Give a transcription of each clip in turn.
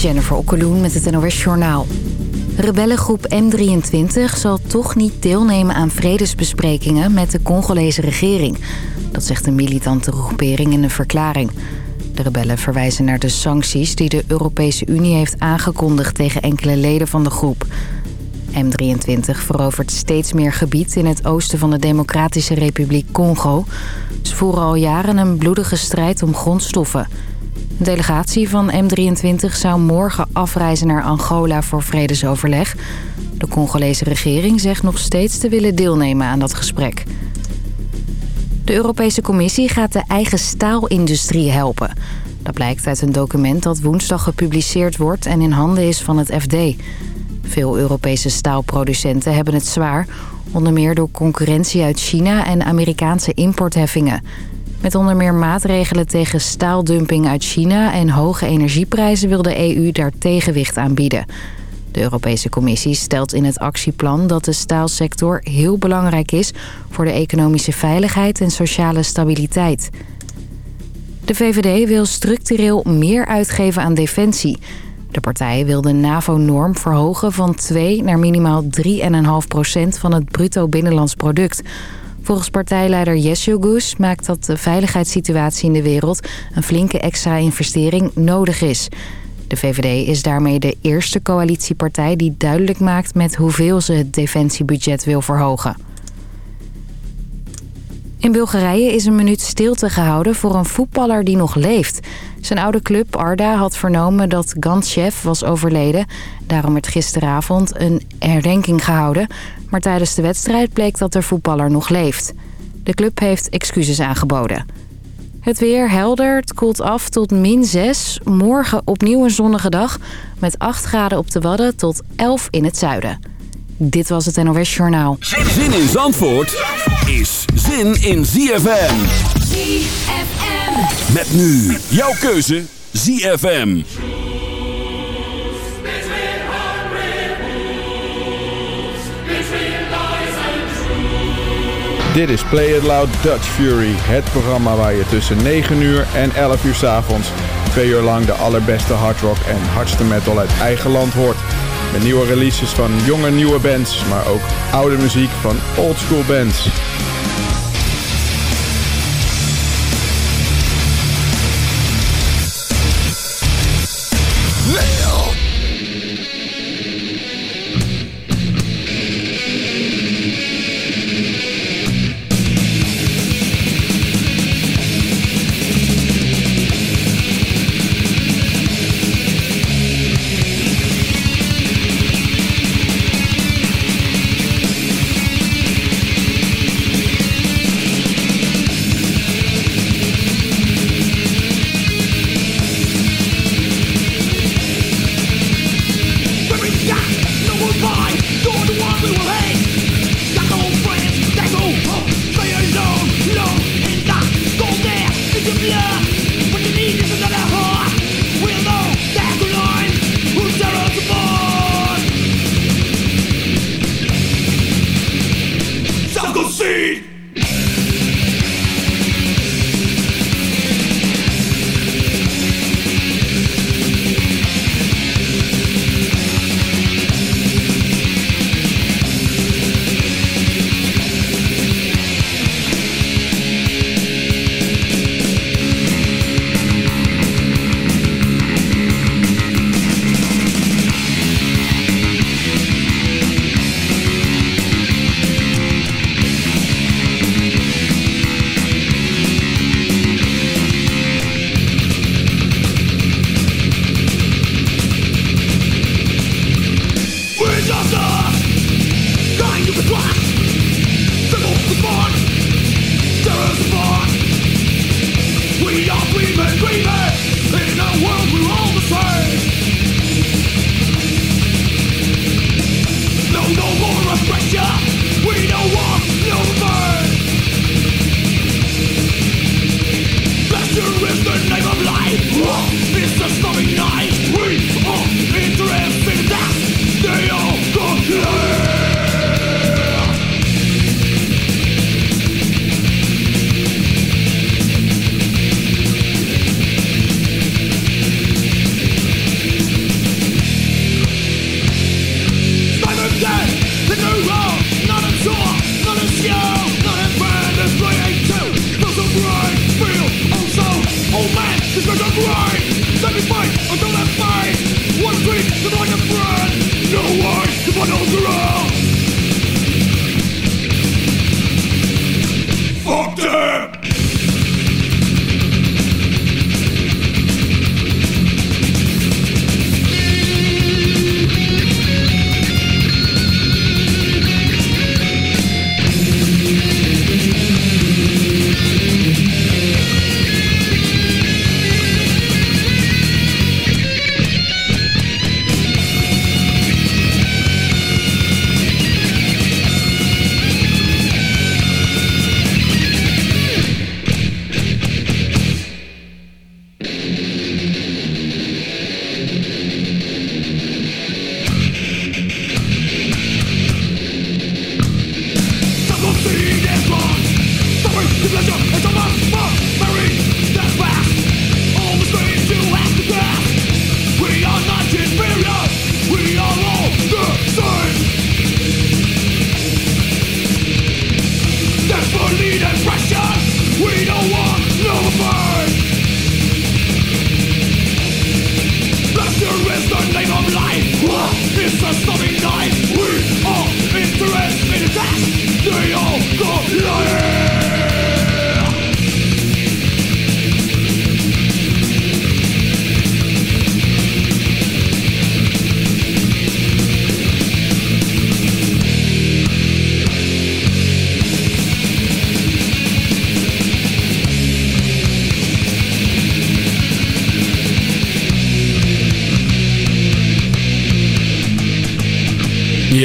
Jennifer Okkeloen met het NOS Journaal. Rebellengroep M23 zal toch niet deelnemen aan vredesbesprekingen met de Congolese regering. Dat zegt een militante groepering in een verklaring. De rebellen verwijzen naar de sancties die de Europese Unie heeft aangekondigd tegen enkele leden van de groep. M23 verovert steeds meer gebied in het oosten van de Democratische Republiek Congo. Ze voeren al jaren een bloedige strijd om grondstoffen. Een delegatie van M23 zou morgen afreizen naar Angola voor vredesoverleg. De Congolese regering zegt nog steeds te willen deelnemen aan dat gesprek. De Europese Commissie gaat de eigen staalindustrie helpen. Dat blijkt uit een document dat woensdag gepubliceerd wordt en in handen is van het FD. Veel Europese staalproducenten hebben het zwaar... onder meer door concurrentie uit China en Amerikaanse importheffingen. Met onder meer maatregelen tegen staaldumping uit China... en hoge energieprijzen wil de EU daar tegenwicht aan bieden. De Europese Commissie stelt in het actieplan dat de staalsector heel belangrijk is... voor de economische veiligheid en sociale stabiliteit. De VVD wil structureel meer uitgeven aan defensie... De partij wil de NAVO-norm verhogen van 2 naar minimaal 3,5 procent van het bruto binnenlands product. Volgens partijleider Gus maakt dat de veiligheidssituatie in de wereld een flinke extra investering nodig is. De VVD is daarmee de eerste coalitiepartij die duidelijk maakt met hoeveel ze het defensiebudget wil verhogen. In Bulgarije is een minuut stilte gehouden voor een voetballer die nog leeft. Zijn oude club Arda had vernomen dat Gantchev was overleden. Daarom werd gisteravond een herdenking gehouden. Maar tijdens de wedstrijd bleek dat de voetballer nog leeft. De club heeft excuses aangeboden. Het weer helder, het koelt af tot min 6. Morgen opnieuw een zonnige dag met 8 graden op de Wadden tot 11 in het zuiden. Dit was het NOS Journaal. Zin in Zandvoort is zin in ZFM. ZFM. Met nu jouw keuze ZFM. Dit is Play It Loud Dutch Fury, het programma waar je tussen 9 uur en 11 uur s avonds twee uur lang de allerbeste hardrock en hardste metal uit eigen land hoort. Met nieuwe releases van jonge nieuwe bands, maar ook oude muziek van oldschool bands.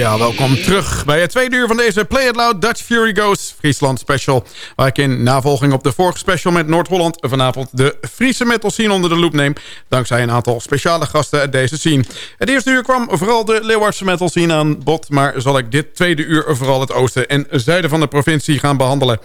Ja, welkom terug bij het tweede uur van deze Play It Loud Dutch Fury Goes Friesland Special. Waar ik in navolging op de vorige special met Noord-Holland vanavond de Friese metal scene onder de loep neem. Dankzij een aantal speciale gasten uit deze scene. Het eerste uur kwam vooral de Leeuwardse metal scene aan bod. Maar zal ik dit tweede uur vooral het oosten en zuiden van de provincie gaan behandelen.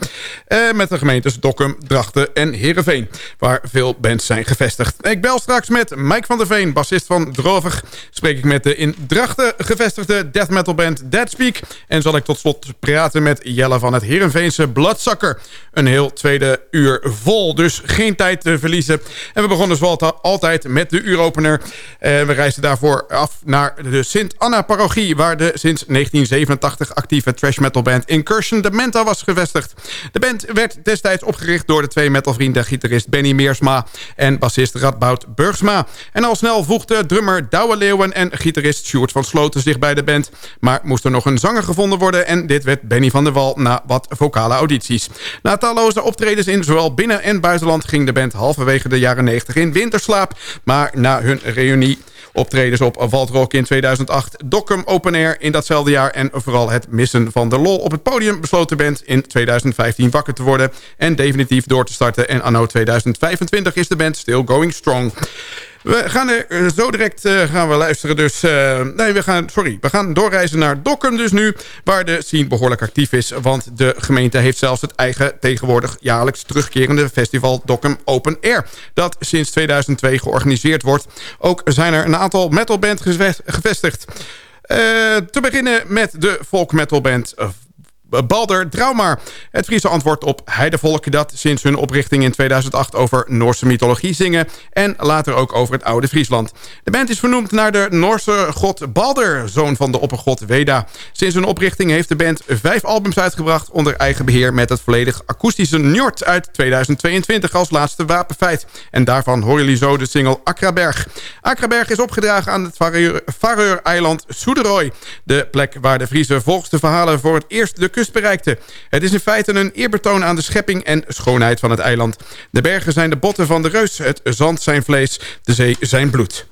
Eh, met de gemeentes Dokkum, Drachten en Heerenveen. Waar veel bands zijn gevestigd. Ik bel straks met Mike van der Veen, bassist van Drover. Spreek ik met de in Drachten gevestigde death metal band Deadspeak. En zal ik tot slot praten met Jelle van het Herenveense Bloodsucker. Een heel tweede uur vol, dus geen tijd te verliezen. En we begonnen zoals altijd met de uuropener. En we reisden daarvoor af naar de Sint-Anna-parochie... waar de sinds 1987 actieve trash metal band Incursion de Menta was gevestigd. De band werd destijds opgericht door de twee metalvrienden... gitarist Benny Meersma en bassist Radboud Burgsma. En al snel voegden drummer Douwe Leeuwen en gitarist Sjoerd van Sloten zich bij de band... Maar moest er nog een zanger gevonden worden... en dit werd Benny van der Wal na wat vocale audities. Na talloze optredens in zowel binnen- en buitenland... ging de band halverwege de jaren 90 in winterslaap. Maar na hun reunie optredens op Waldrock in 2008... Dokkum Open Air in datzelfde jaar... en vooral het missen van de lol op het podium... besloot de band in 2015 wakker te worden... en definitief door te starten. En anno 2025 is de band still going strong. We gaan eh, zo direct uh, gaan we luisteren. Dus, uh, nee, we gaan, sorry, we gaan doorreizen naar Dokkum dus nu. Waar de scene behoorlijk actief is. Want de gemeente heeft zelfs het eigen tegenwoordig jaarlijks terugkerende festival Dokkum Open Air. Dat sinds 2002 georganiseerd wordt. Ook zijn er een aantal metalbands gevestigd. Te beginnen met de folk metalband Balder Draumar. Het Friese antwoord op heidevolk dat sinds hun oprichting in 2008 over Noorse mythologie zingen... en later ook over het oude Friesland. De band is vernoemd naar de Noorse god Balder, zoon van de oppergod Weda. Sinds hun oprichting heeft de band vijf albums uitgebracht onder eigen beheer... met het volledig akoestische Njord uit 2022 als laatste wapenfeit. En daarvan horen jullie zo de single Akraberg. Akraberg is opgedragen aan het Vareur-eiland Soederooi. De plek waar de Friese volgens de verhalen voor het eerst de bereikte. Het is in feite een eerbetoon aan de schepping en schoonheid van het eiland. De bergen zijn de botten van de reus, het zand zijn vlees, de zee zijn bloed.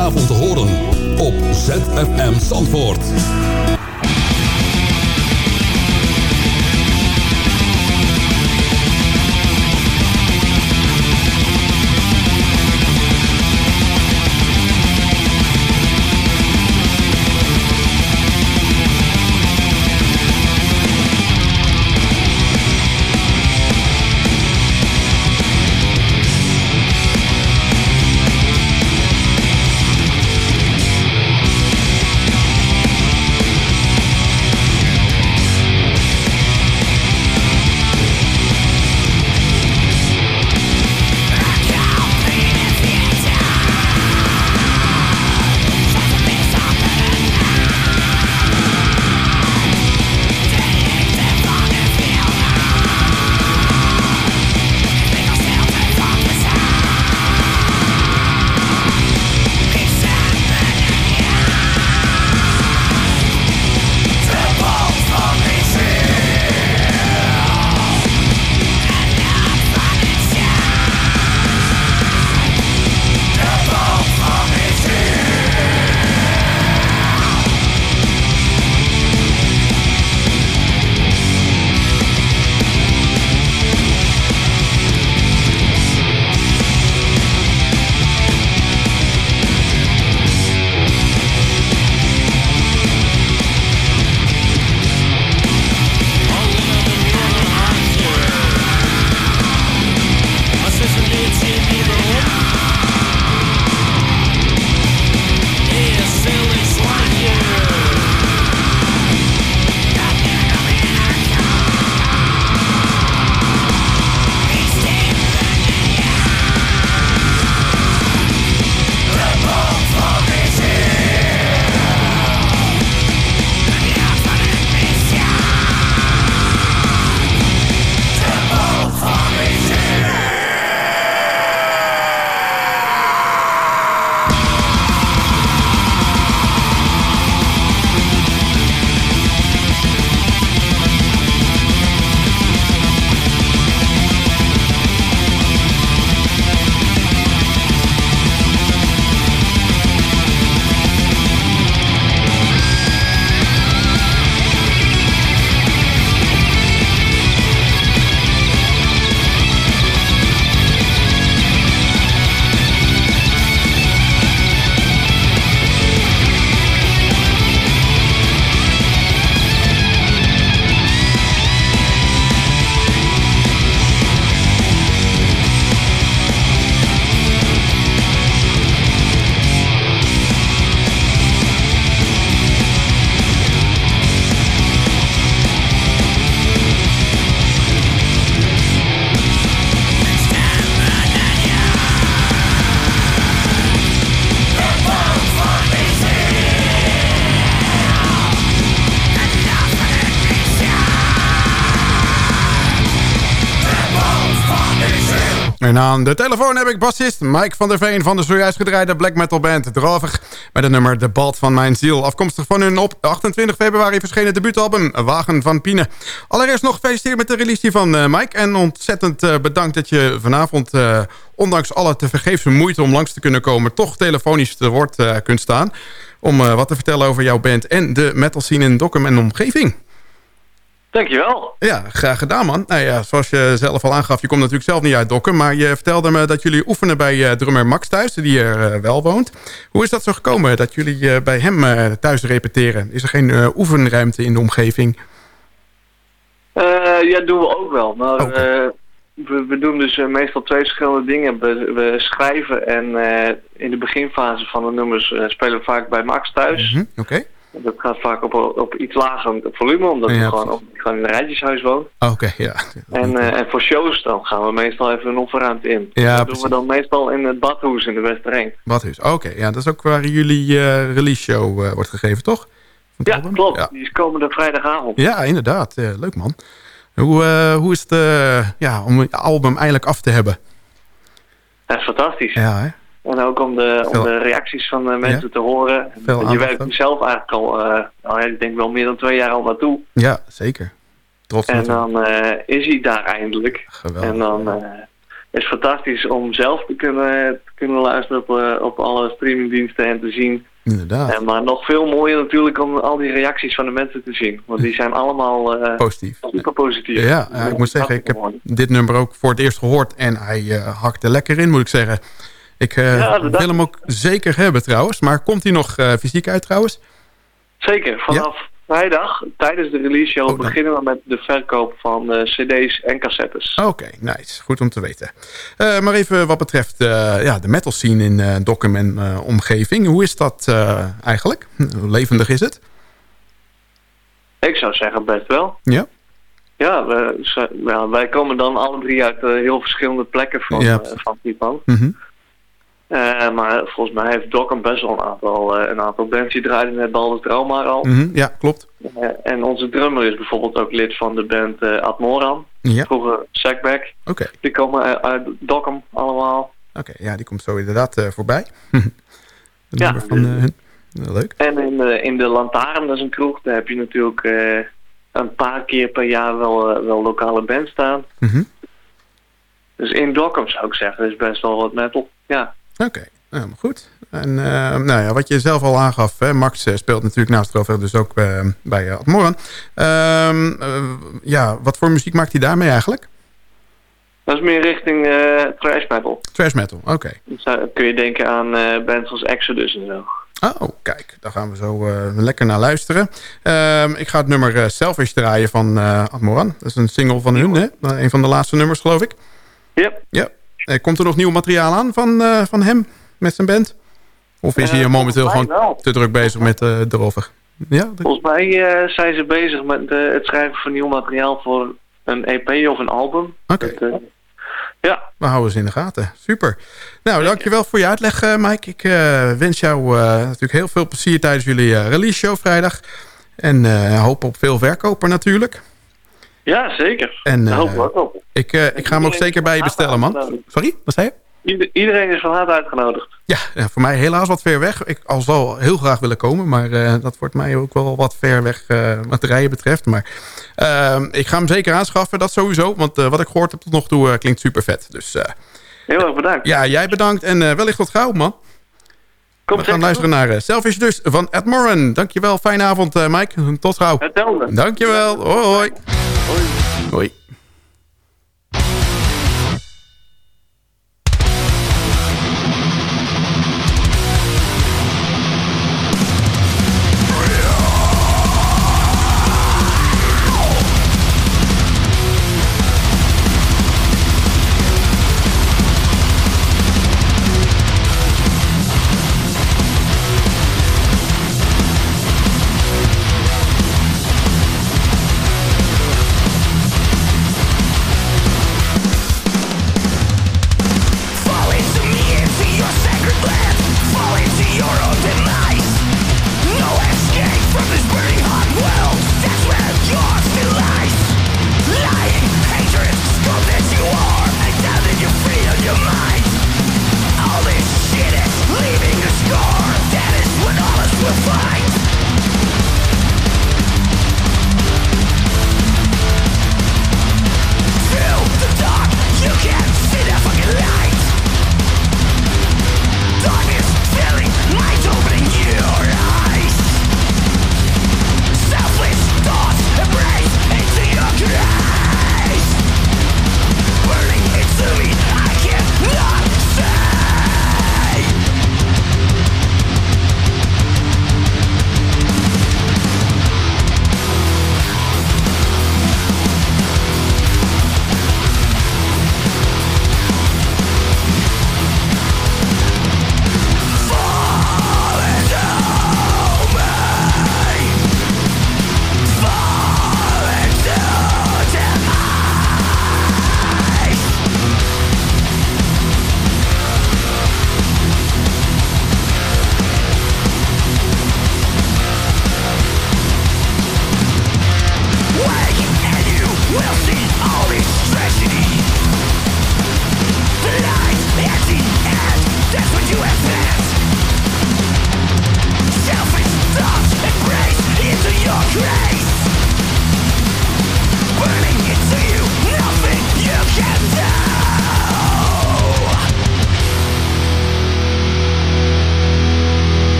Maandagavond te horen op ZFM Zandvoort. En aan de telefoon heb ik bassist Mike van der Veen van de zojuist gedraaide black metal band Drover. Met het nummer De Balt van Mijn Ziel. Afkomstig van hun op 28 februari verschenen debuutalbum Wagen van Pine. Allereerst nog gefeliciteerd met de release hiervan uh, Mike. En ontzettend uh, bedankt dat je vanavond, uh, ondanks alle tevergeefse moeite om langs te kunnen komen... toch telefonisch te woord kunt staan. Om wat te vertellen over jouw band en de metal scene in Dokkum en omgeving. Dankjewel. Ja, graag gedaan man. Nou ja, zoals je zelf al aangaf, je komt natuurlijk zelf niet uit Dokken... maar je vertelde me dat jullie oefenen bij uh, drummer Max thuis, die er uh, wel woont. Hoe is dat zo gekomen, dat jullie uh, bij hem thuis repeteren? Is er geen oefenruimte in de omgeving? ja, doen we ook wel. Maar okay. we, we, doen dus meestal twee verschillende dingen. We, we schrijven en in de beginfase van de nummers spelen we vaak bij Max thuis. Mm -hmm. Oké. Okay. Dat gaat vaak op, op iets lager volume, omdat ja, we gewoon, op, gewoon in een rijtjeshuis wonen. Oké, okay, ja. En, uh, en voor shows dan gaan we meestal even een offerruimte in. Ja, dat precies. doen we dan meestal in het Badhoes in de Westereng. Badhuis, oké. Okay, ja, dat is ook waar jullie uh, release show uh, wordt gegeven, toch? Ja, album? klopt. Ja. Die is komende vrijdagavond. Ja, inderdaad. leuk man. Hoe, hoe is het ja, om het album eindelijk af te hebben? Dat is fantastisch. Ja, hè? En ook om de, om de reacties van de mensen ja. te horen. Je werkt er zelf eigenlijk al, uh, nou, ik denk wel meer dan twee jaar al naartoe. Ja, zeker. Trots en dan uh, is hij daar eindelijk. Geweldig. En dan, uh, is fantastisch om zelf te kunnen, te kunnen luisteren op, eh, op alle streamingdiensten en te zien. Inderdaad. En, maar nog veel mooier natuurlijk om al die reacties van de mensen te zien. Want die zijn allemaal eh, Positief. super positief. Ja, ja, ik moet zeggen, ik heb dit nummer ook voor het eerst gehoord. En hij hakt er lekker in, moet ik zeggen. Ik Ja, dat- wil hem ook zeker hebben trouwens. Maar komt hij nog uh, fysiek uit trouwens? Zeker, vanaf vrijdag tijdens de release show Oh, dan- beginnen we met de verkoop van eh, cd's en cassettes. Oké, nice. Goed om te weten. Uh, maar even wat betreft uh, ja, de metal scene in uh, Dokkum en omgeving. Hoe is dat eigenlijk? Hoe levendig is het? Ik zou zeggen best wel. Ja? Ja, we, ja, wij komen dan alle drie uit eh, heel verschillende plekken van, Ja. eh, van Pipan. Mhm. Eh, maar volgens mij heeft Dokkum best wel een aantal, eh, een aantal bands die draaiden net Baldur's Trauma al. Mhm, Ja, klopt. Eh, en onze drummer is bijvoorbeeld ook lid van de band eh Admoran. Ja, Vroeger Sackback. oké. Die komen uit, Dokkum allemaal. Oké, ja, die komt zo inderdaad voorbij. Ja. van. Ja, leuk. En in de, in de Lantaarn, dat is een kroeg, daar heb je natuurlijk een paar keer per jaar wel, wel lokale bands staan. Mhm. Dus in Dokkum zou ik zeggen, is best wel wat metal. Ja, Oké, nou, maar goed. En uh, nou ja, wat je zelf al aangaf, hè, Max uh, speelt natuurlijk naast Rover dus ook uh, bij uh, Admoran. Ehm, ja, wat voor muziek maakt hij daarmee eigenlijk? Dat is meer richting trash metal. Trash metal, oké. Okay. Dus kun je denken aan bands als Exodus en zo. Oh, kijk, daar gaan we zo lekker naar luisteren. Ehm, ik ga het nummer Selfish draaien van Admoran. Dat is een single van hun, hè? Een van de laatste nummers, geloof ik. Yep. Ja. Komt er nog nieuw materiaal aan van, uh, van hem met zijn band? Of is hij uh, momenteel gewoon wel. te druk bezig met uh, de rover? Ja. Volgens mij eh, zijn ze bezig met het schrijven van nieuw materiaal voor een EP of een album. Oké. Okay. ja. We houden ze in de gaten. Super. Nou, dankjewel voor je uitleg, Mike. Ik wens jou natuurlijk heel veel plezier tijdens jullie release show vrijdag. En hoop op veel verkoper natuurlijk. Ja, zeker. En, hoop ik ook. Ik, uh, ik ga hem ook zeker bij je bestellen, man. Sorry, wat zei je? Iedereen is van harte uitgenodigd. Ja, voor mij helaas wat ver weg. Ik al zou heel graag willen komen, maar uh, dat wordt mij ook wel wat ver weg wat rijden betreft. Maar uh, ik ga hem zeker aanschaffen, dat sowieso. Want wat ik gehoord heb tot nog toe klinkt super vet. Dus, heel erg bedankt. Ja, jij bedankt en wellicht tot gauw, man. Kom, We gaan luisteren naar uh, Selfish dus van Ed Moran. Dankjewel, fijne avond uh, Mike. Tot gauw. Hetzelfde. Dankjewel. Hoi hoi. Hoi. Hoi.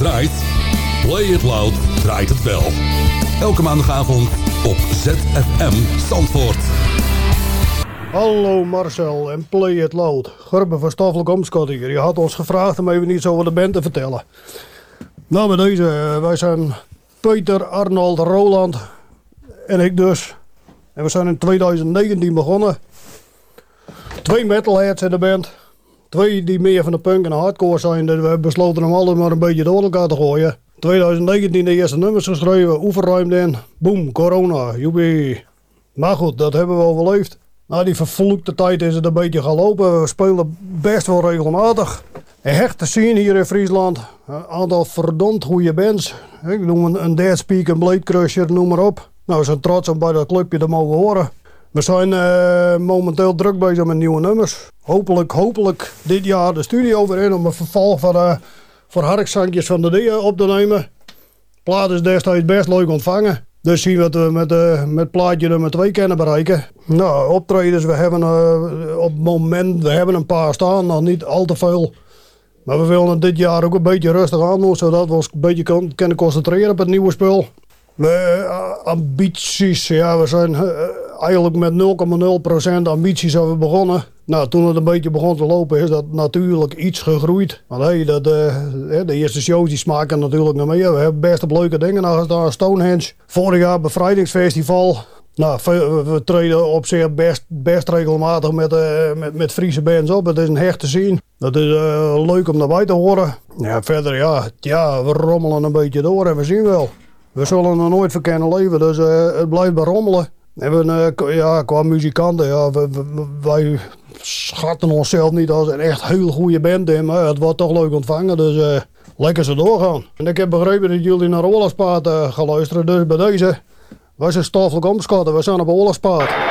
Gedraaid? Play It Loud draait het wel. Elke maandagavond op ZFM Zandvoort. Hallo Marcel en Play It Loud. Gerben van Stoffelijk hier. Je had ons gevraagd om even iets over de band te vertellen. Nou, bij deze, eh, wij zijn Peter, Arnold, Roland en ik dus. En we zijn in 2019 begonnen. Twee metalheads in de band. Twee die meer van de punk en de hardcore zijn. Dus we besloten hem allemaal maar een beetje door elkaar te gooien. 2019 de eerste nummers geschreven, oefenruimte in. Boom, corona, joepie. Maar goed, dat hebben we overleefd. Na die vervloekte tijd is het een beetje gaan lopen. We spelen best wel regelmatig. Een hechte scene hier in Friesland. Een aantal verdomd goede bands. Ik noem een, een Dead Speak, een Blade Crusher, noem maar op. Nou, we zijn trots om bij dat clubje te mogen horen. We zijn eh, momenteel druk bezig met nieuwe nummers. Hopelijk, hopelijk dit jaar de studio weer in om een vervolg van, uh, voor Harkzankjes van de Dia op te nemen. Plaat is destijds best leuk ontvangen. Dus zien wat we met, uh, met plaatje nummer 2 kunnen bereiken. Nou, optredens, we hebben op moment, we hebben een paar staan, nog niet al te veel. Maar we willen het dit jaar ook een beetje rustig aan doen, zodat we ons een beetje kunnen concentreren op het nieuwe spul. Ambities, ja, we zijn eigenlijk met 0,0% ambities hebben we begonnen. Nou, toen het een beetje begon te lopen, is dat natuurlijk iets gegroeid. Maar hey, dat, uh, de eerste shows die smaken natuurlijk naar meer. We hebben best op leuke dingen naar Stonehenge. Vorig jaar bevrijdingsfestival. Nou, we, treden op zich best, best regelmatig met, uh, met, met Friese bands op. Het is een hecht te zien. Dat is uh, leuk om daarbij te horen. Ja, verder ja, ja, we rommelen een beetje door en we zien wel. We zullen er nooit verkennen leven, dus het blijft bij rommelen. We, uh, ja, qua muzikanten, ja, we, wij schatten onszelf niet als een echt heel goede band maar het wordt toch leuk ontvangen, dus uh, lekker ze doorgaan. En ik heb begrepen dat jullie naar Oorlogspaard uh, gaan luisteren, dus bij deze, wij zijn stoffelijk omschatten, we zijn op Oorlogspaard.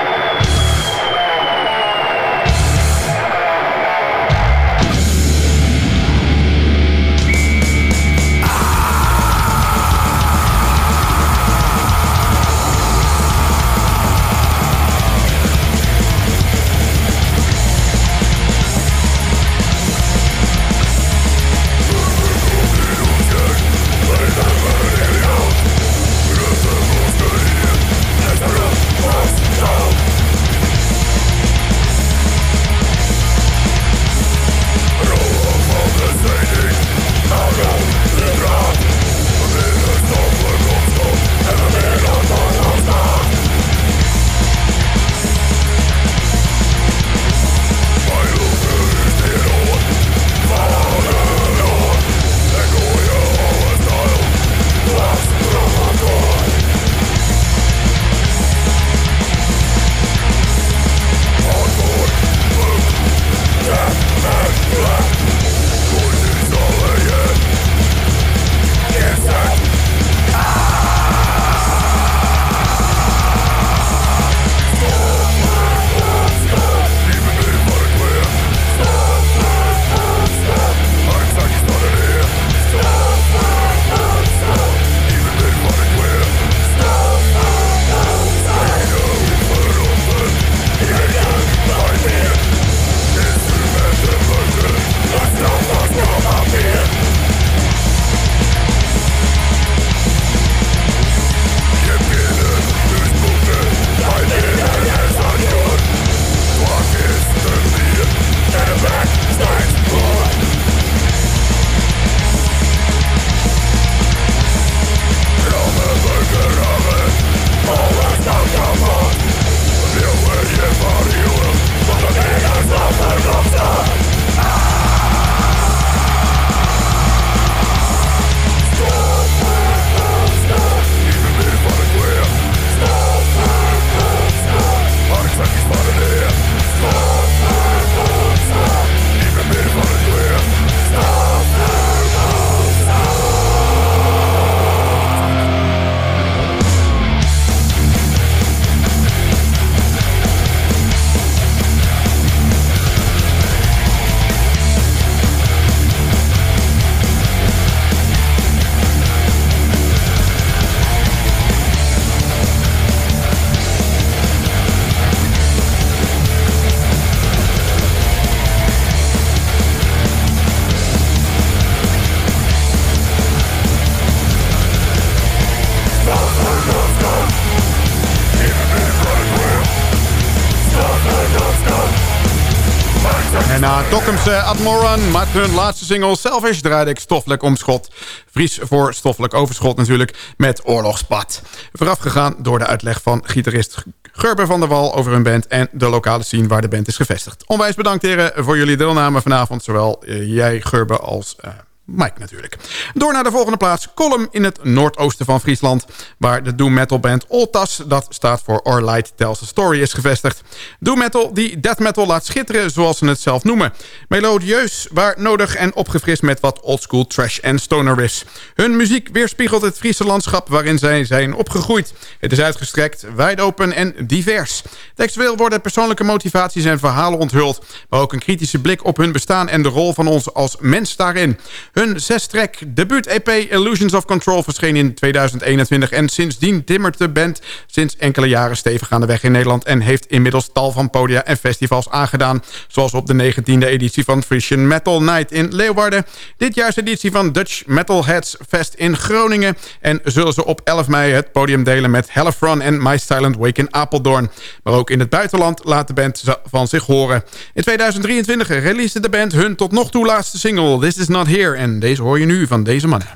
Dokkumse Admoran maakt hun laatste single Selfish draaide ik stoffelijk omschot. Vries voor stoffelijk overschot natuurlijk met Oorlogspad. Voorafgegaan door de uitleg van gitarist Gerber van der Wal over hun band... en de lokale scene waar de band is gevestigd. Onwijs bedankt heren voor jullie deelname vanavond. Zowel eh, jij Gerber als... Uh, Mike natuurlijk. Door naar de volgende plaats. Column in het noordoosten van Friesland. Waar de doom metal band Oltas, dat staat voor Our Light Tells a Story, is gevestigd. Doom metal die death metal laat schitteren, zoals ze het zelf noemen. Melodieus, waar nodig en opgefrist met wat oldschool trash en stoner riffs. Hun muziek weerspiegelt het Friese landschap waarin zij zijn opgegroeid. Het is uitgestrekt, wijd open en divers. Textueel worden persoonlijke motivaties en verhalen onthuld. Maar ook een kritische blik op hun bestaan en de rol van ons als mens daarin. Hun zes-track debuut-EP Illusions of Control verscheen in 2021... en sindsdien timmert de band sinds enkele jaren stevig aan de weg in Nederland... en heeft inmiddels tal van podia en festivals aangedaan... zoals op de 19e editie van Frisian Metal Night in Leeuwarden... dit jaars editie van Dutch Metalheads Fest in Groningen... en zullen ze op 11 mei het podium delen met Hellefron en My Silent Wake in Apeldoorn. Maar ook in het buitenland laat de band van zich horen. In 2023 releasede de band hun tot nog toe laatste single This Is Not Here... En deze hoor je nu van deze mannen.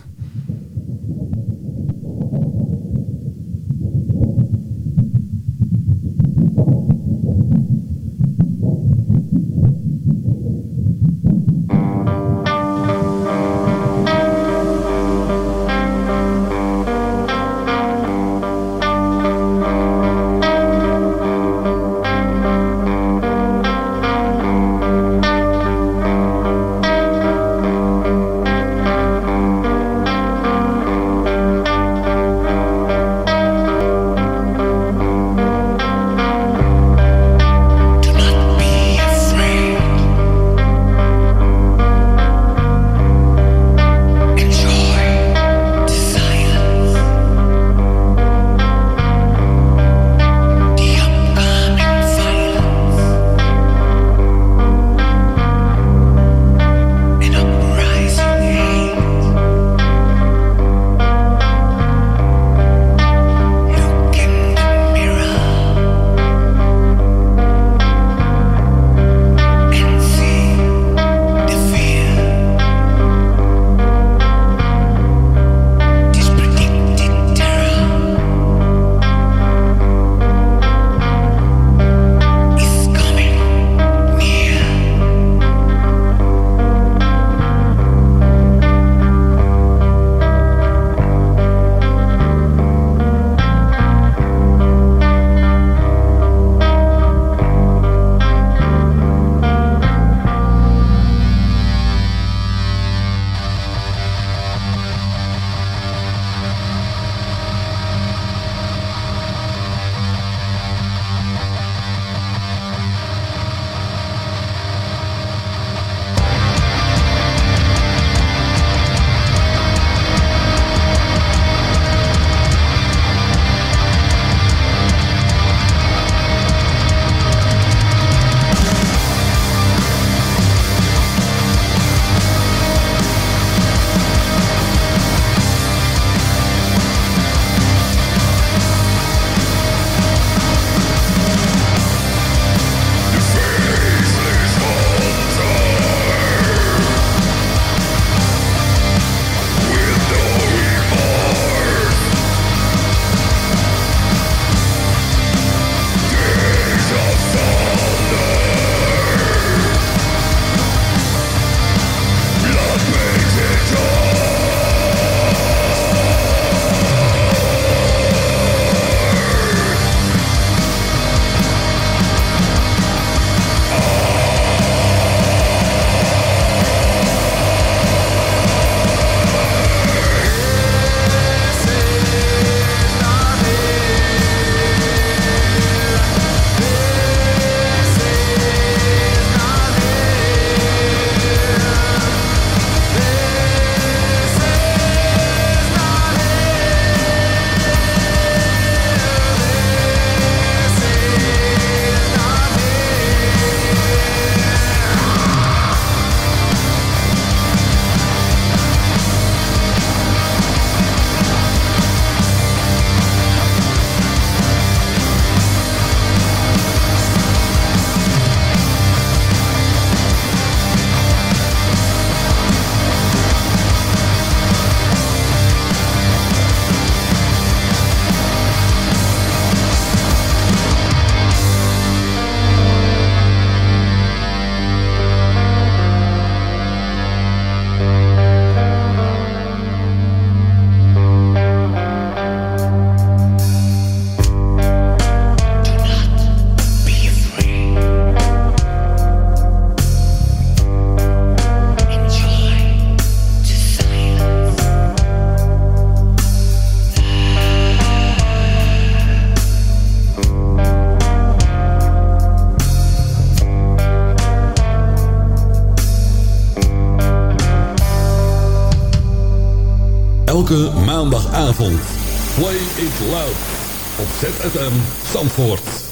Play it loud. Op ZFM Zandvoort.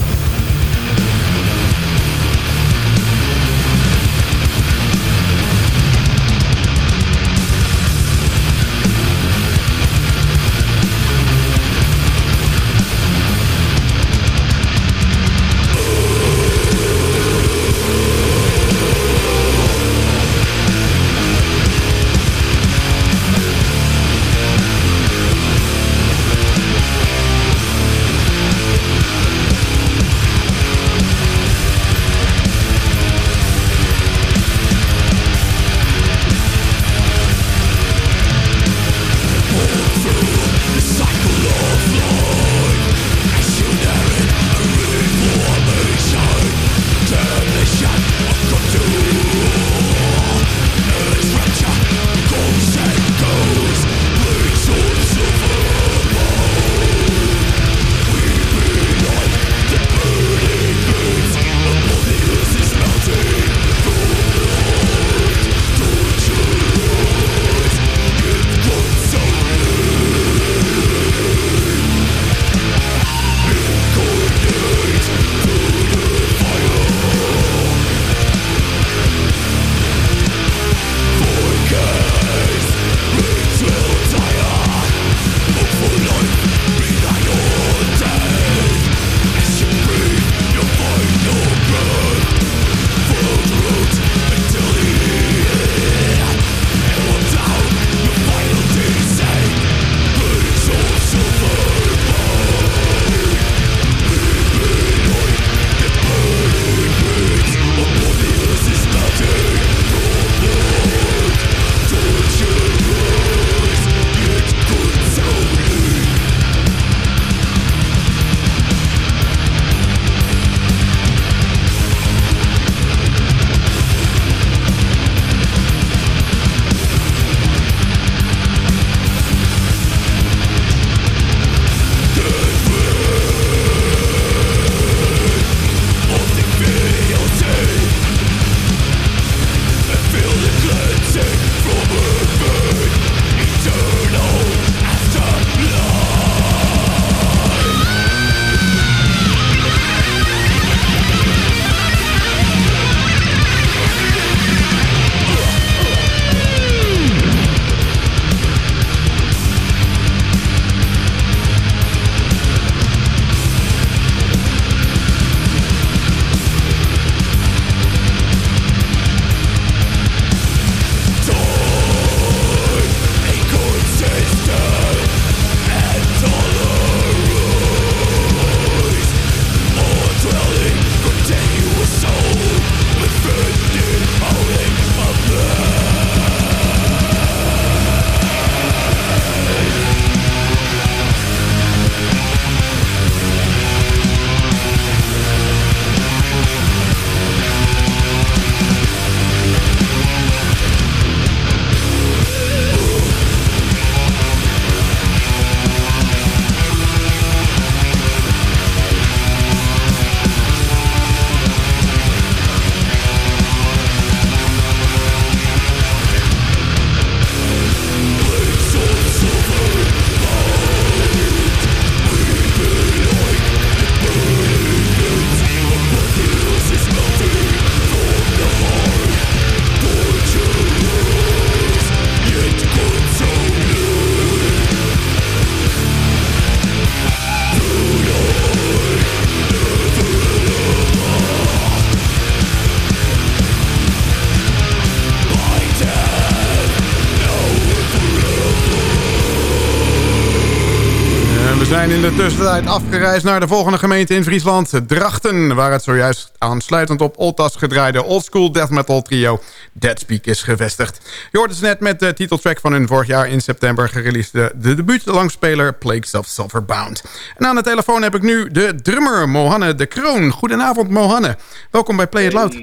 Tussentijd afgereisd naar de volgende gemeente in Friesland, Drachten... waar het zojuist aansluitend op Oltas gedraaide oldschool death metal trio Deadspeak is gevestigd. Je hoort het net met de titeltrack van hun vorig jaar in september gereleasede de debuut-langspeler Plagues of Silverbound. En aan de telefoon heb ik nu de drummer Mohanne de Kroon. Goedenavond Mohanne, welkom bij Play It Loud.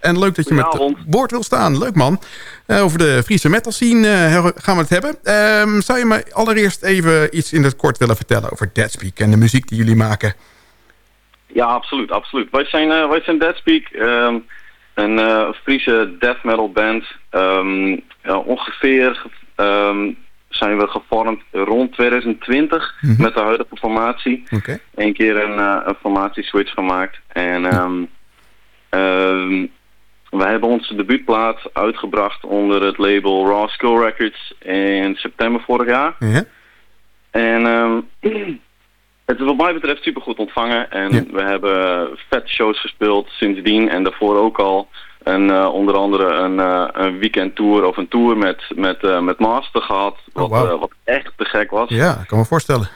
En leuk dat je met boord wil staan, leuk man. Uh, over de Friese metal scene uh, gaan we het hebben. Uh, zou je me allereerst even iets in het kort willen vertellen over Deadspeak en de muziek die jullie maken? Ja, absoluut. absoluut. Wij zijn, uh, wij zijn Deadspeak, um, een Friese death metal band. Um, ongeveer zijn we gevormd rond 2020 Mhm. met de huidige formatie. Oké. Eén keer een, uh, een formatieswitch gemaakt. En um, um, we hebben onze debuutplaat uitgebracht onder het label Raw Skull Records in september vorig jaar. Ja. En um, het is wat mij betreft super goed ontvangen. En ja. we hebben vet shows gespeeld sindsdien en daarvoor ook al. En uh, onder andere een, uh, een weekend tour of een tour met, met, uh, met Master gehad. Wat, oh, wow. wat echt te gek was. Ja, ik kan me voorstellen.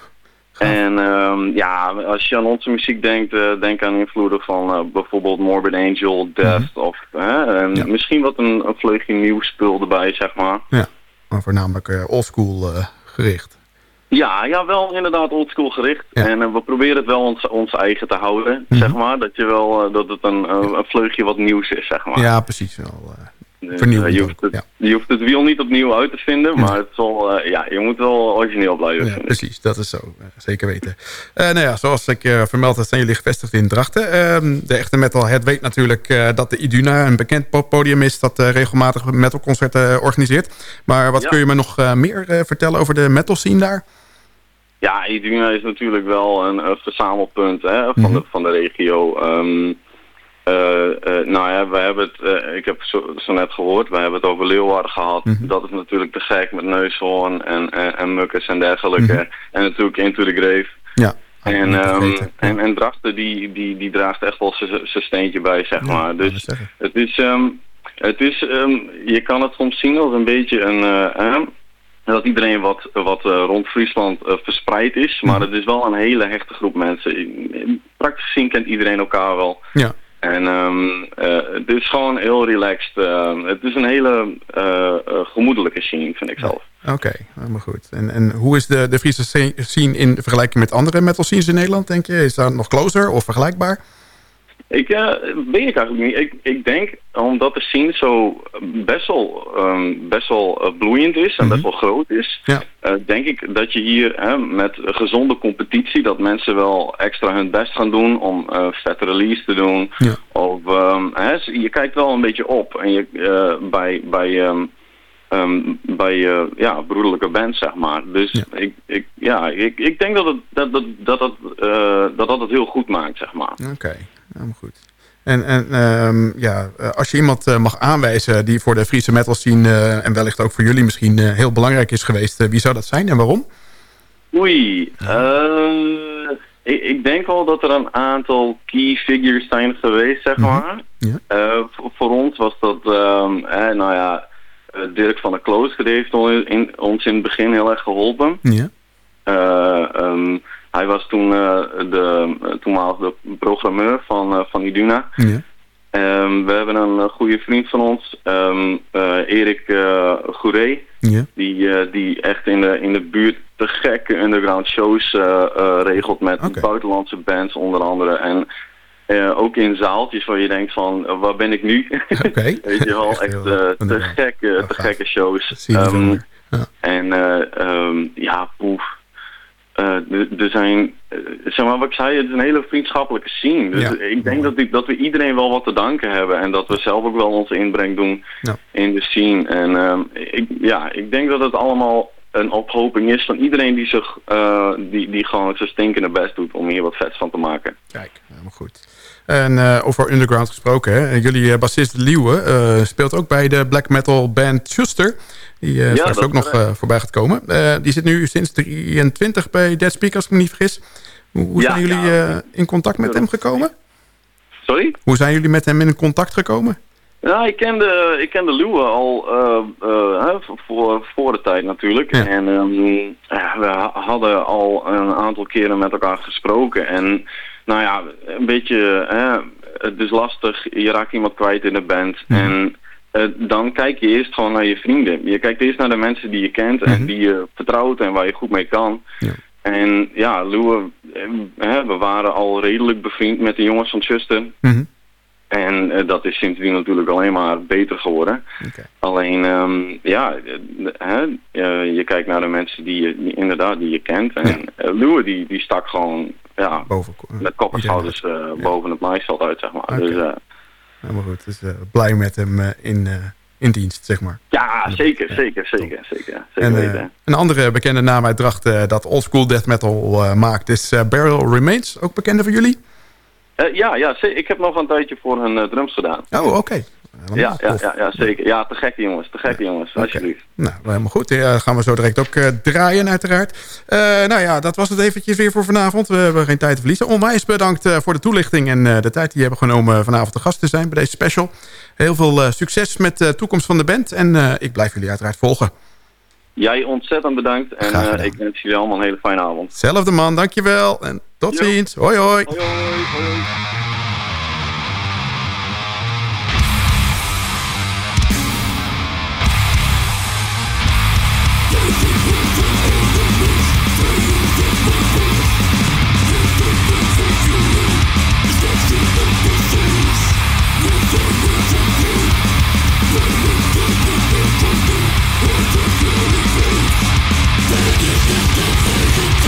En um, ja, als je aan onze muziek denkt, uh, denk aan invloeden van uh, bijvoorbeeld Morbid Angel, Death mm -hmm. of en ja. misschien wat een, een vleugje nieuw spul erbij, zeg maar. Ja, maar voornamelijk uh, oldschool gericht. Ja, ja, wel inderdaad oldschool gericht. Ja. En we proberen het wel ons, ons eigen te houden, mm -hmm. zeg maar. Dat, je wel, dat het een, een vleugje wat nieuws is, zeg maar. Ja, precies wel. Dus, je, hoeft het, ja. je hoeft het wiel niet opnieuw uit te vinden, maar het zal, uh, ja, je moet wel origineel blijven ja, Precies, dat is zo. Zeker weten. Uh, nou ja, zoals ik vermeld heb, zijn jullie gevestigd in Drachten. Ehm, de echte metalhead weet natuurlijk dat de Iduna een bekend poppodium is... dat regelmatig metalconcerten organiseert. Maar wat ja. kun je me nog meer vertellen over de metal scene daar? Ja, Iduna is natuurlijk wel een, verzamelpunt hè, van, mm -hmm. de, van de regio... Um, uh, nou ja, we hebben het, uh, ik heb zo, zo, net gehoord, we hebben het over Leeuwarden gehad. Mm -hmm. Dat is natuurlijk te gek met Neushoorn en, en, en Mukkers en dergelijke. Mm -hmm. En natuurlijk Into the Grave. Ja. En, um, en, en Drachten die, die, die draagt echt wel zijn steentje bij, zeg ja, maar. Dus het is, um, het is um, je kan het soms zien als een beetje een dat iedereen wat, wat uh, rond Friesland uh, verspreid is. Maar het is wel een hele hechte groep mensen. Praktisch gezien kent iedereen elkaar wel. Ja. En um, het is gewoon heel relaxed. het is een hele gemoedelijke scene, vind ik zelf. Oké, okay, helemaal goed. En, en hoe is de, de Friese scene in vergelijking met andere metal scenes in Nederland, denk je? Is dat nog closer of vergelijkbaar? Ik uh, weet ik eigenlijk niet. Ik, ik denk, omdat de scene zo best wel, um, best wel uh, bloeiend is en mm -hmm. best wel groot is, ja. uh, denk ik dat je hier hè, met gezonde competitie, dat mensen wel extra hun best gaan doen om vette release te doen. Ja. Of um, hè, je kijkt wel een beetje op en je, bij, bij, um, um, bij ja, broederlijke bands, zeg maar. Dus ja. ik, ik, ja, ik, ik denk dat het, dat, dat, dat, dat, dat, dat het heel goed maakt, zeg maar. Oké. Okay. Helemaal goed. En, en um, ja, als je iemand uh, mag aanwijzen die voor de Friese metal scene... Uh, en wellicht ook voor jullie misschien uh, heel belangrijk is geweest... wie zou dat zijn en waarom? Oei, ik, ik, denk wel dat er een aantal key figures zijn geweest, zeg maar. Mm -hmm. ja. voor, voor ons was dat, um, eh, nou ja, Dirk van der Klooster heeft in, ons in het begin heel erg geholpen. Ja. Um, hij was toen uh, de toenmalige programmeur van, uh, van Iduna. Ja. Um, we hebben een goede vriend van ons, um, Erik Gouré. Ja. Die, die echt in de, in de buurt te gekke underground shows regelt met okay. buitenlandse bands onder andere. En ook in zaaltjes waar je denkt van, waar ben ik nu? Okay. Weet je wel, echt, echt te, gekke, te gekke shows. Um, ja. En ja, poef. Uh, er zijn, uh, zeg maar wat ik zei, het is een hele vriendschappelijke scene. Dus ja, ik denk dat, ik, dat we iedereen wel wat te danken hebben. En dat we zelf ook wel onze inbreng doen ja. in de scene. En uh, ik, ja, ik denk dat het allemaal een ophoping is van iedereen die, zich, die, die gewoon zijn stinkende best doet om hier wat vets van te maken. Kijk, helemaal goed. En uh, over underground gesproken, hè? jullie bassist Liewe uh, speelt ook bij de black metal band Schuster. Die ja, straks ook nog voorbij gaat komen. die zit nu sinds 23 bij Dead Speak, als ik me niet vergis. Hoe, hoe ja, zijn jullie ja. in contact met hem gekomen? Sorry? Hoe zijn jullie met hem in contact gekomen? Ja, ik kende, ik kende al uh, voor, voor de tijd natuurlijk. Ja. En um, we hadden al een aantal keren met elkaar gesproken. En nou ja, een beetje, hè, het is lastig. Je raakt iemand kwijt in de band. Mhm. En uh, dan kijk je eerst gewoon naar je vrienden. Je kijkt eerst naar de mensen die je kent en Mhm. die je vertrouwt en waar je goed mee kan. Ja. En ja, Lou, hè, we waren al redelijk bevriend met de jongens van Justin. Mhm. En uh, dat is sindsdien natuurlijk alleen maar beter geworden. Alleen, um, ja, hè, uh, je kijkt naar de mensen die je die, inderdaad die je kent. En ja. Lou, die, die stak gewoon ja, Boven, met kop en schouders boven het maaiveld uit, zeg maar. Okay. Dus, Helemaal goed. Dus blij met hem in, in dienst, zeg maar. Ja, zeker, zeker, zeker, zeker. zeker en, een andere bekende naam uit Dracht dat oldschool death metal maakt is Burial Remains. Ook bekende voor jullie? ja, ja, ik heb nog een tijdje voor hun drums gedaan. Oh, oké. Ja, ja, ja, ja, zeker. Ja, te gekke jongens, te gekke jongens, alsjeblieft. Nou, helemaal goed. Ja, gaan we zo direct ook uh, draaien uiteraard. Uh, nou ja, dat was het eventjes weer voor vanavond. We hebben geen tijd te verliezen. Onwijs bedankt uh, voor de toelichting en de tijd die je hebben genomen vanavond te gast te zijn bij deze special. Heel veel succes met de toekomst van de band en ik blijf jullie uiteraard volgen. Jij ontzettend bedankt en ik wens jullie allemaal een hele fijne avond. Zelfde man, dankjewel en tot ziens. Hoi hoi. hoi, hoi, hoi.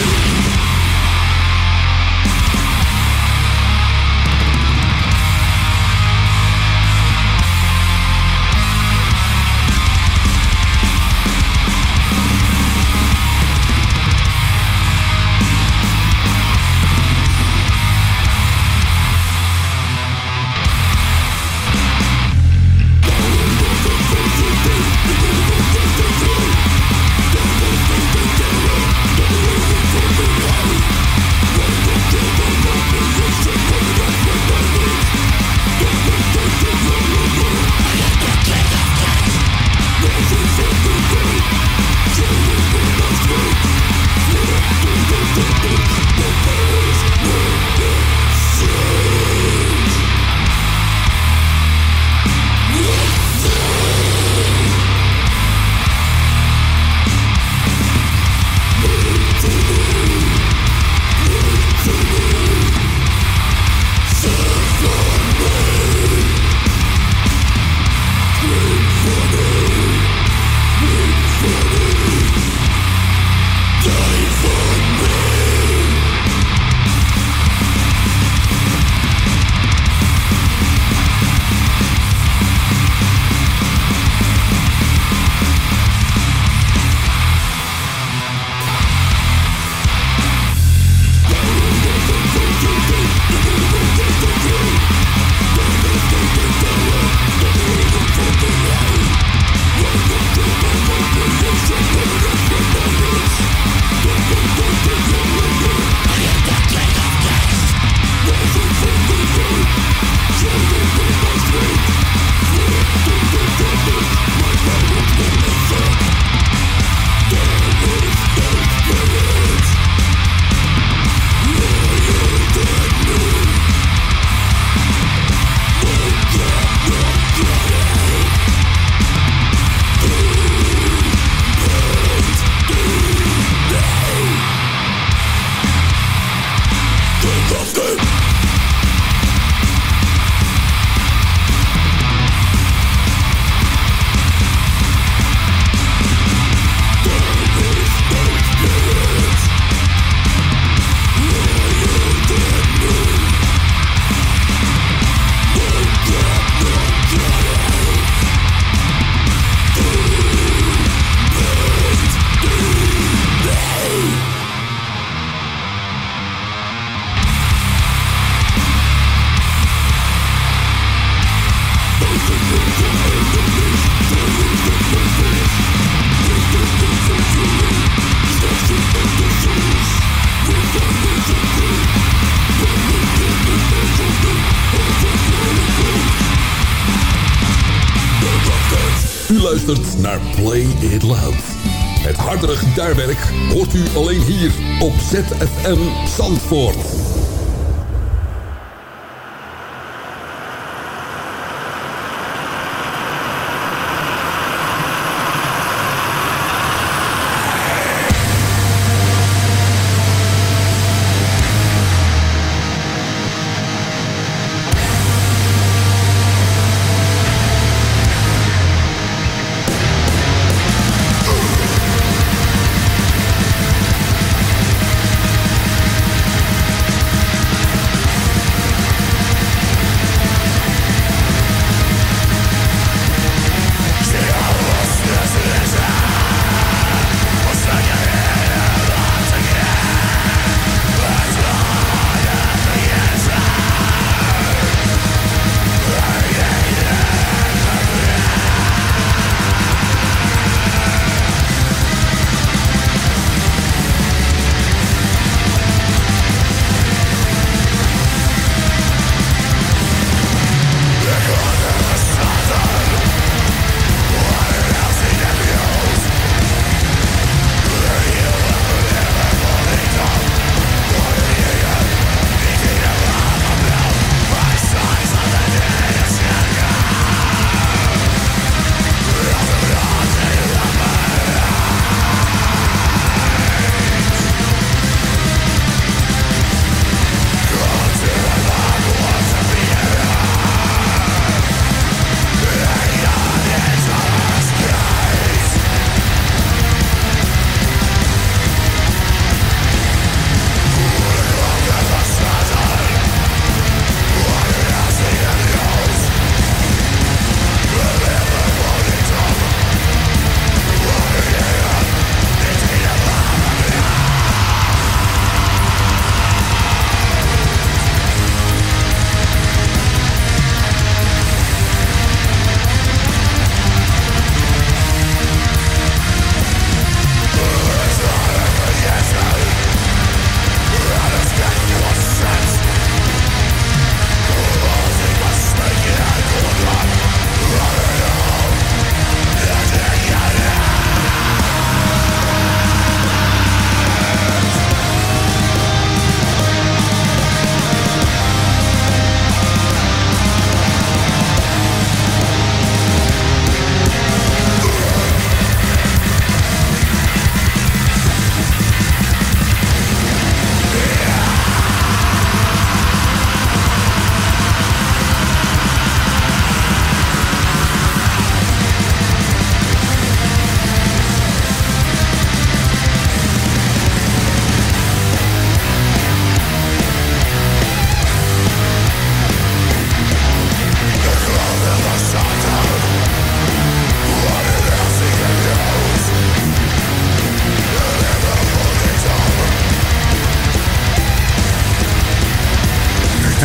Naar gitaarwerk hoort u alleen hier op ZFM Zandvoort.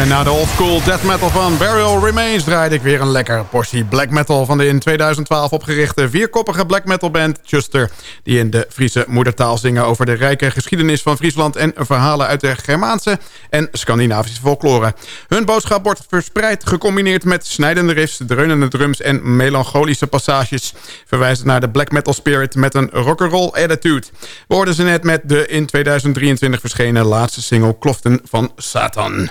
Na de oldschool death metal van Burial Remains... draaide ik weer een lekkere portie black metal... van de in 2012 opgerichte vierkoppige black metal band Chuster... die in de Friese moedertaal zingen over de rijke geschiedenis van Friesland... en verhalen uit de Germaanse en Scandinavische folklore. Hun boodschap wordt verspreid gecombineerd met snijdende riffs... dreunende drums en melancholische passages... verwijzend naar de black metal spirit met een rock'n'roll attitude. We hoorden ze net met de in 2023 verschenen laatste single Kloften van Satan.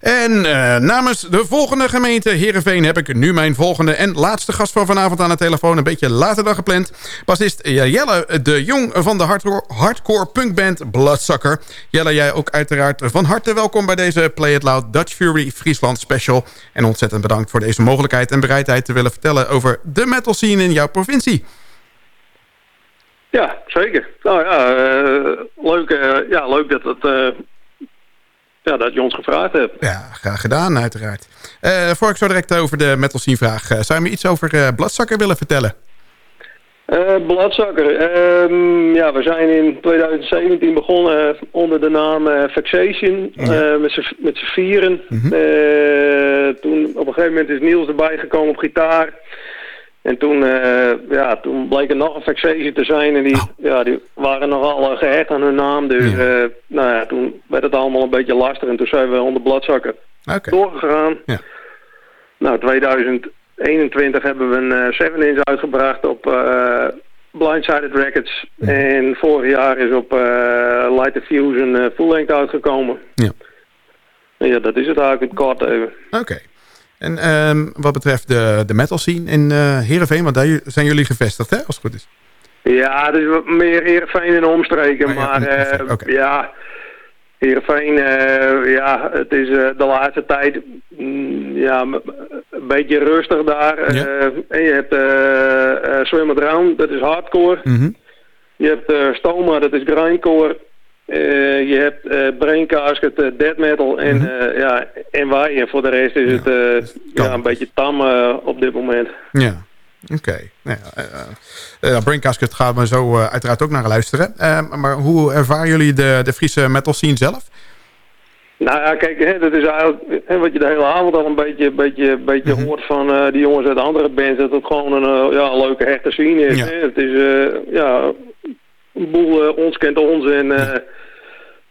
En uh, namens de volgende gemeente Heerenveen... heb ik nu mijn volgende en laatste gast van vanavond aan de telefoon. Een beetje later dan gepland. Bassist Jelle de Jong van de hardcore, punkband Bloodsucker. Jelle, jij ook uiteraard van harte welkom bij deze Play It Loud Dutch Fury Friesland Special. En ontzettend bedankt voor deze mogelijkheid en bereidheid te willen vertellen... over de metal scene in jouw provincie. Ja, zeker. Nou uh, leuk, ja, leuk dat het... Ja, dat je ons gevraagd hebt. Ja, graag gedaan, uiteraard. Uh, voor ik zo direct over de metal scene vraag... zou je me iets over uh, Bladzakker willen vertellen? Uh, Bladzakker. Uh, ja, we zijn in 2017 begonnen onder de naam Vexation. Ja. met z'n vieren. Mm -hmm. toen op een gegeven moment is Niels erbij gekomen op gitaar. En toen, uh, ja, toen bleek er nog een vexatie te zijn. En die, oh. ja, die waren nogal uh, gehecht aan hun naam. Dus ja. Uh, nou ja, toen werd het allemaal een beetje lastig. En toen zijn we onder bladzakken okay. doorgegaan. Ja. Nou, 2021 hebben we een 7-inch uitgebracht op Blindsided Records. Ja. En vorig jaar is op Light Fusion full length uitgekomen. Ja. En ja, dat is het eigenlijk kort even. Oké. Okay. En um, wat betreft de, de metal scene in uh, Heerenveen, want daar zijn jullie gevestigd, hè, als het goed is? Ja, dus wat meer Heerenveen in de omstreken, oh, ja, maar uh, okay. ja, Heerenveen, uh, ja, het is de laatste tijd mm, ja, een beetje rustig daar. Ja. en je hebt uh, Swim Round, dat is hardcore. Mm -hmm. Je hebt Stoma, dat is grindcore. Uh, je hebt uh, Braincasket, uh, death metal en, mm -hmm. ja, en wij. En voor de rest is ja. het ja, een beetje tam op dit moment. Ja, oké. Okay. Nou ja, Braincasket gaan we zo uiteraard ook naar luisteren. maar hoe ervaren jullie de, de Friese metal scene zelf? Nou ja, kijk, hè, dat is eigenlijk hè, wat je de hele avond al een beetje, beetje, beetje mm -hmm. hoort van uh, die jongens uit andere bands. Dat het gewoon een, uh, ja, leuke hechte scene is. Ja. Hè? Het is uh, ja, een boel ons kent ons en... Ja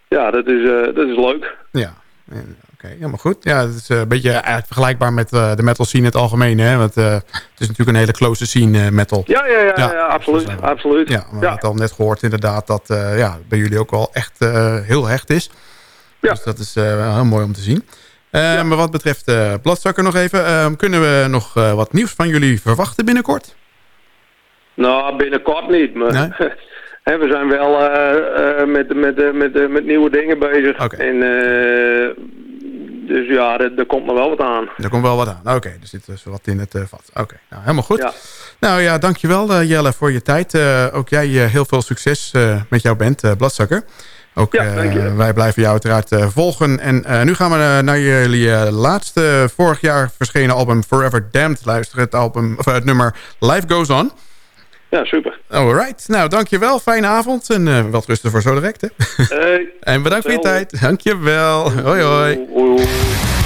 ja, dat is, uh, dat is leuk. Ja, oké, okay, helemaal goed. Ja, het is een beetje eigenlijk vergelijkbaar met uh, de metal scene in het algemeen. Hè? Want uh, het is natuurlijk een hele close scene, metal. Ja, ja, ja, ja, ja absoluut. Dus, absoluut. Ja, we hebben het al net gehoord inderdaad dat ja, bij jullie ook wel echt heel hecht is. Ja. Dus dat is heel mooi om te zien. Ja. Maar wat betreft uh, Bladzakker nog even. kunnen we nog wat nieuws van jullie verwachten binnenkort? Nou, binnenkort niet. Maar nee? He, we zijn wel uh, uh, met, met, met, met nieuwe dingen bezig. Okay. En, dus ja, er, er, komt nog wel wat aan. Er komt wel wat aan. Oké, okay, er zit dus wat in het vat. Oké, okay. nou, helemaal goed. Ja. Nou ja, dankjewel Jelle voor je tijd. ook jij heel veel succes met jouw band Bladzakker. Ook ja, wij blijven jou uiteraard volgen. En nu gaan we naar jullie laatste vorig jaar verschenen album Forever Damned luisteren. Het, album, of, het nummer Life Goes On. Ja, super. Alright. Nou, dankjewel. Fijne avond. En uh, wat rusten voor zo direct, hè? Hey, en bedankt voor je tijd. Dankjewel. Hoi, hoi. hoi.